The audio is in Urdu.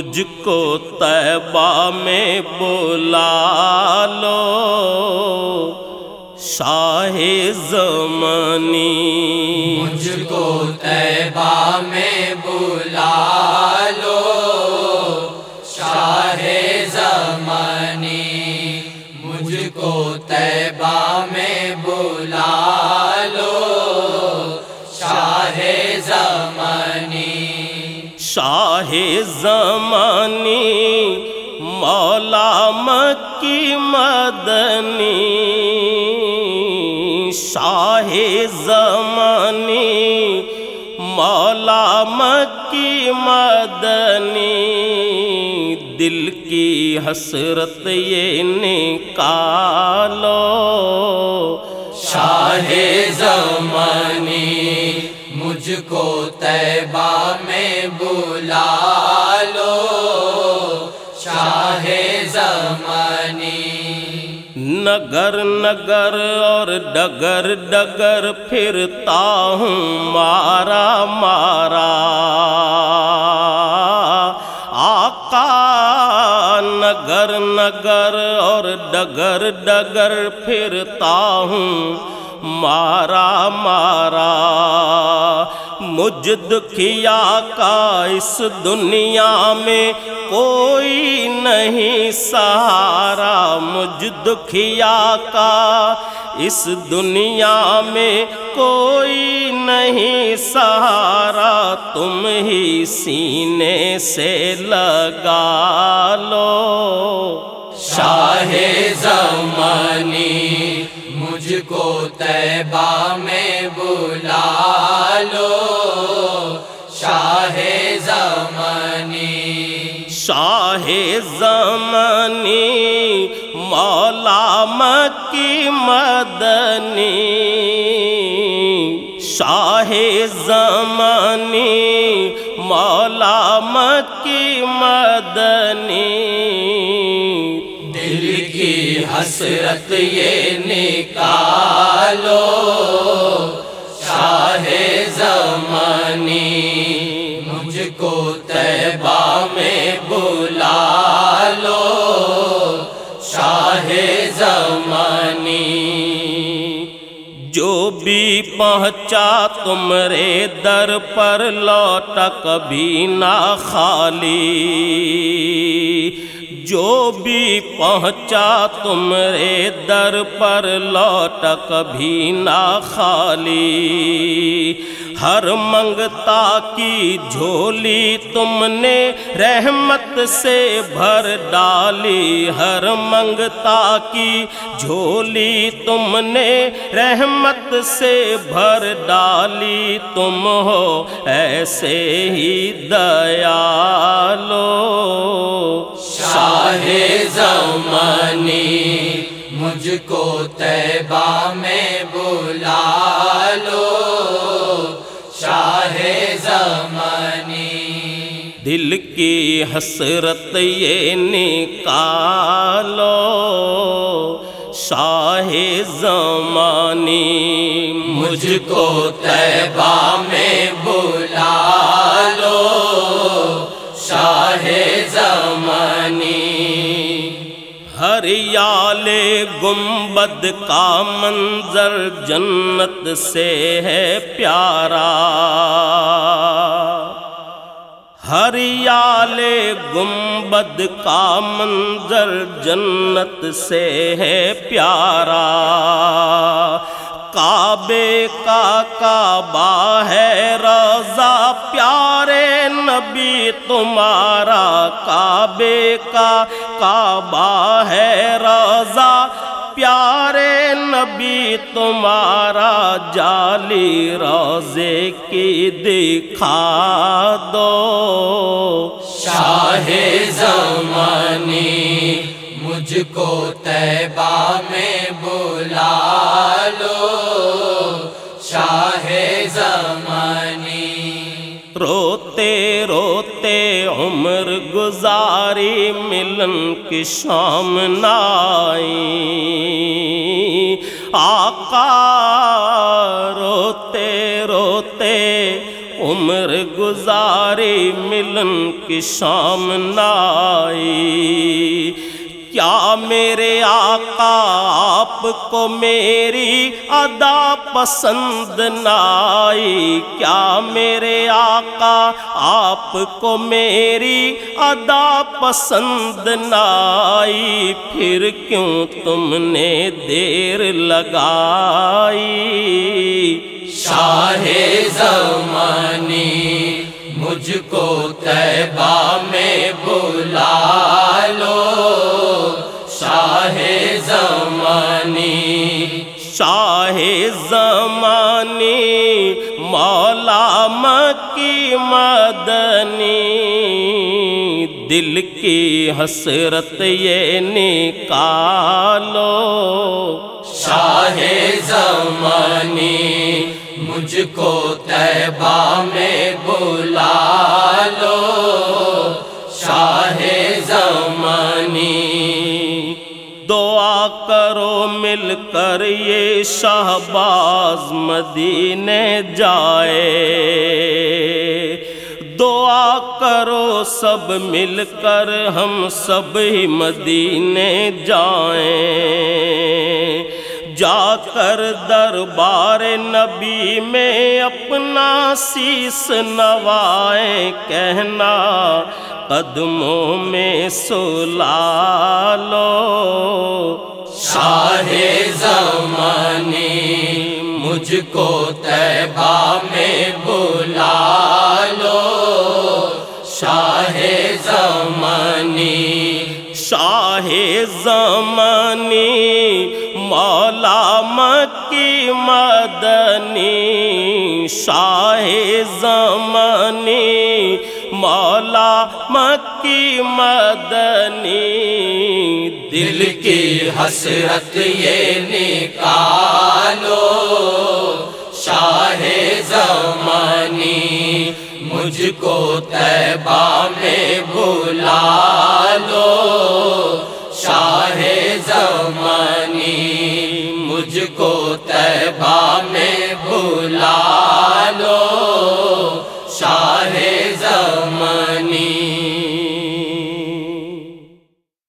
مجھ کو طیبہ میں بلا لو۔ شاہ زمانی مجھ کو طیبہ میں شاہ زمانی، مولا مکی مدنی۔ شاہ زمانی، مولا مکی مدنی۔ دل کی حسرت یہ نکالو۔ شاہ زمانی کو طیبہ میں بلا لو، شاہ زمانی۔ نگر نگر اور ڈگر ڈگر پھرتا ہوں، مارا مارا۔ آقا نگر نگر اور ڈگر ڈگر پھرتا ہوں، مارا مارا۔ مجھ دکھیا کا اس دنیا میں کوئی نہیں سہارا مجھ دکھیا کا اس دنیا میں کوئی نہیں سہارا تم ہی سینے سے لگا لو شاہ زمانی مجھ کو طیبہ میں بلا لو زمانی، مولا مکی مدنی، شاہ زمانی، مولا مکی مدنی۔ دل کی حسرت یہ نکالو، شاہ زمانی۔ زمانی جو بھی پہنچا تمرے در پر لوٹا کبھی نہ خالی۔ جو بھی پہنچا تمرے در پر لوٹا کبھی نہ خالی۔ ہر منگتا کی جھولی تم نے رحمت سے بھر ڈالی۔ ہر منگتا کی جھولی تم نے رحمت سے بھر ڈالی۔ تم ہو ایسے ہی دیالو۔ شاہ زمانی، مجھ کو طیبہ میں بلا لو۔ شاہ زمانی۔ دل کی حسرت یہ نکالو۔ شاہ زمانی مجھ کو تیبہ ہریال گنبد کا منظر جنت سے ہے پیارا۔ ہریال گنبد کا منظر جنت سے ہے پیارا۔ کعبے کا کعبہ ہے روزہ پیارے نبی، تمہارا کعبے کا کعبہ ہے روزہ پیارے نبی، تمہارا جالی روزے کی دکھا دو۔ شاہ زمانی، مجھ کو طیبہ میں بلا روتے عمر گزاری ملن کی شام نائی۔ آقا روتے روتے عمر گزاری ملن کی شام نائی۔ کیا میرے آقا آپ کو میری ادا پسند نائی؟ کیا میرے آقا آپ کو میری ادا پسند نائی؟ پھر کیوں تم نے دیر لگائی؟ شاہ زمانی مجھ کو تیبہ میں بلا زمانی مولا مکی مدنی۔ دل کی حسرت یہ نکالو۔ شاہ زمانی مجھ کو تیبہ میں بلا۔ مل کر یہ شہباز مدینے جائے۔ دعا کرو سب مل کر ہم سب ہی مدینے جائیں۔ جا کر دربار نبی میں اپنا سیس نوائے کہنا، قدموں میں سلا لو۔ شاہ زمانی مجھ کو تیبہ میں بلا لو۔ شاہ زمانی شاہ زمانی، مولا مکی مدنی۔ شاہ زمانی حسرت یہ نکالو، شاہ زمانی مجھ کو تیبہ میں بھلا لو شاہ زمانی مجھ کو تیبہ میں بھلا لو